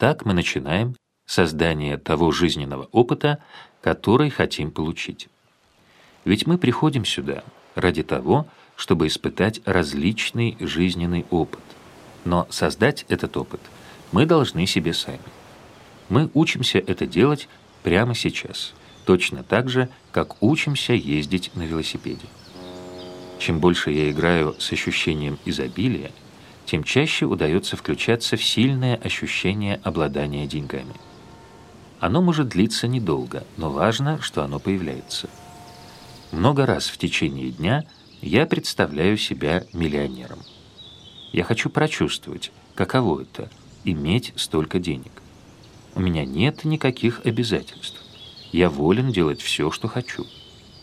Так мы начинаем создание того жизненного опыта, который хотим получить. Ведь мы приходим сюда ради того, чтобы испытать различный жизненный опыт. Но создать этот опыт мы должны себе сами. Мы учимся это делать прямо сейчас, точно так же, как учимся ездить на велосипеде. Чем больше я играю с ощущением изобилия, тем чаще удается включаться в сильное ощущение обладания деньгами. Оно может длиться недолго, но важно, что оно появляется. Много раз в течение дня я представляю себя миллионером. Я хочу прочувствовать, каково это – иметь столько денег. У меня нет никаких обязательств. Я волен делать все, что хочу.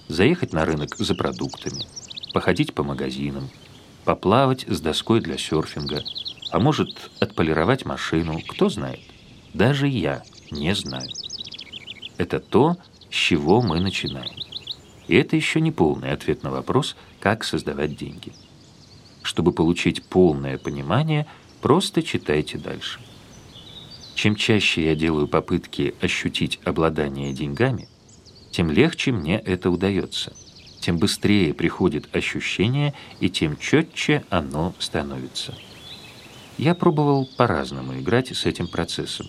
Заехать на рынок за продуктами, походить по магазинам, поплавать с доской для серфинга, а может, отполировать машину, кто знает. Даже я не знаю. Это то, с чего мы начинаем. И это еще не полный ответ на вопрос, как создавать деньги. Чтобы получить полное понимание, просто читайте дальше. Чем чаще я делаю попытки ощутить обладание деньгами, тем легче мне это удается – тем быстрее приходит ощущение и тем четче оно становится. Я пробовал по-разному играть с этим процессом.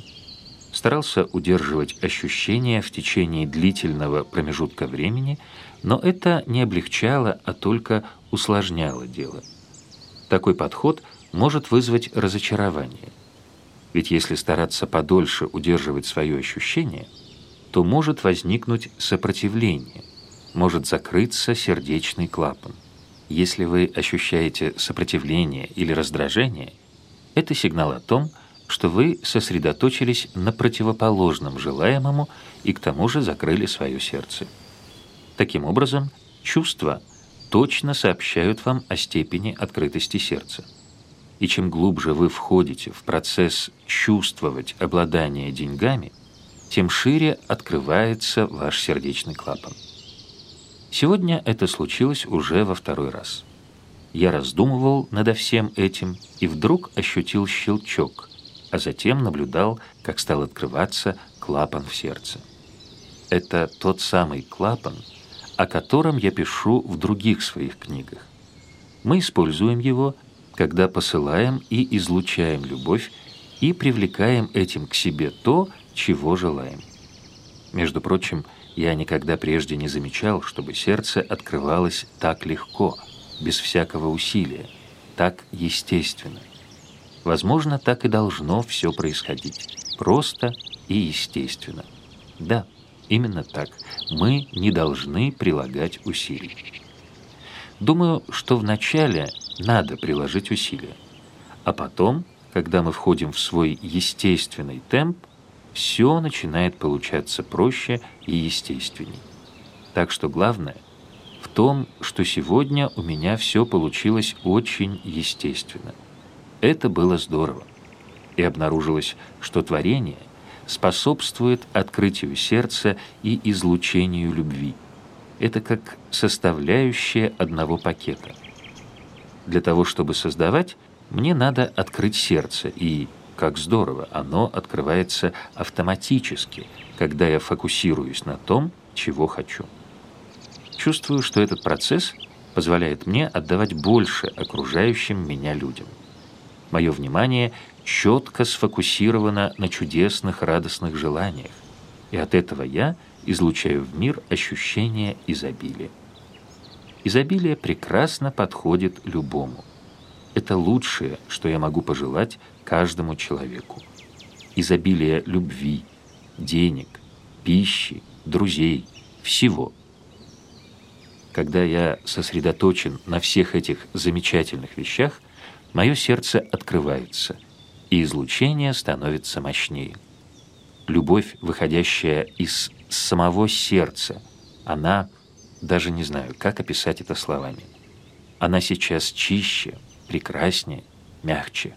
Старался удерживать ощущения в течение длительного промежутка времени, но это не облегчало, а только усложняло дело. Такой подход может вызвать разочарование. Ведь если стараться подольше удерживать свое ощущение, то может возникнуть сопротивление – может закрыться сердечный клапан. Если вы ощущаете сопротивление или раздражение, это сигнал о том, что вы сосредоточились на противоположном желаемому и к тому же закрыли свое сердце. Таким образом, чувства точно сообщают вам о степени открытости сердца. И чем глубже вы входите в процесс чувствовать обладание деньгами, тем шире открывается ваш сердечный клапан. Сегодня это случилось уже во второй раз. Я раздумывал над всем этим и вдруг ощутил щелчок, а затем наблюдал, как стал открываться клапан в сердце. Это тот самый клапан, о котором я пишу в других своих книгах. Мы используем его, когда посылаем и излучаем любовь и привлекаем этим к себе то, чего желаем. Между прочим, я никогда прежде не замечал, чтобы сердце открывалось так легко, без всякого усилия, так естественно. Возможно, так и должно все происходить. Просто и естественно. Да, именно так. Мы не должны прилагать усилий. Думаю, что вначале надо приложить усилия. А потом, когда мы входим в свой естественный темп, все начинает получаться проще и естественней. Так что главное в том, что сегодня у меня все получилось очень естественно. Это было здорово. И обнаружилось, что творение способствует открытию сердца и излучению любви. Это как составляющая одного пакета. Для того, чтобы создавать, мне надо открыть сердце и как здорово, оно открывается автоматически, когда я фокусируюсь на том, чего хочу. Чувствую, что этот процесс позволяет мне отдавать больше окружающим меня людям. Мое внимание четко сфокусировано на чудесных радостных желаниях, и от этого я излучаю в мир ощущение изобилия. Изобилие прекрасно подходит любому. Это лучшее, что я могу пожелать каждому человеку. Изобилие любви, денег, пищи, друзей, всего. Когда я сосредоточен на всех этих замечательных вещах, мое сердце открывается, и излучение становится мощнее. Любовь, выходящая из самого сердца, она, даже не знаю, как описать это словами, она сейчас чище, прекраснее, мягче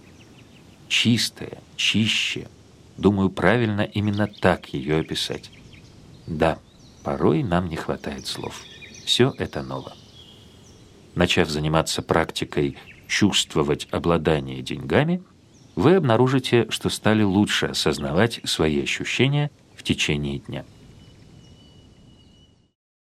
чистая, чище. Думаю, правильно именно так ее описать. Да, порой нам не хватает слов. Все это ново. Начав заниматься практикой чувствовать обладание деньгами, вы обнаружите, что стали лучше осознавать свои ощущения в течение дня.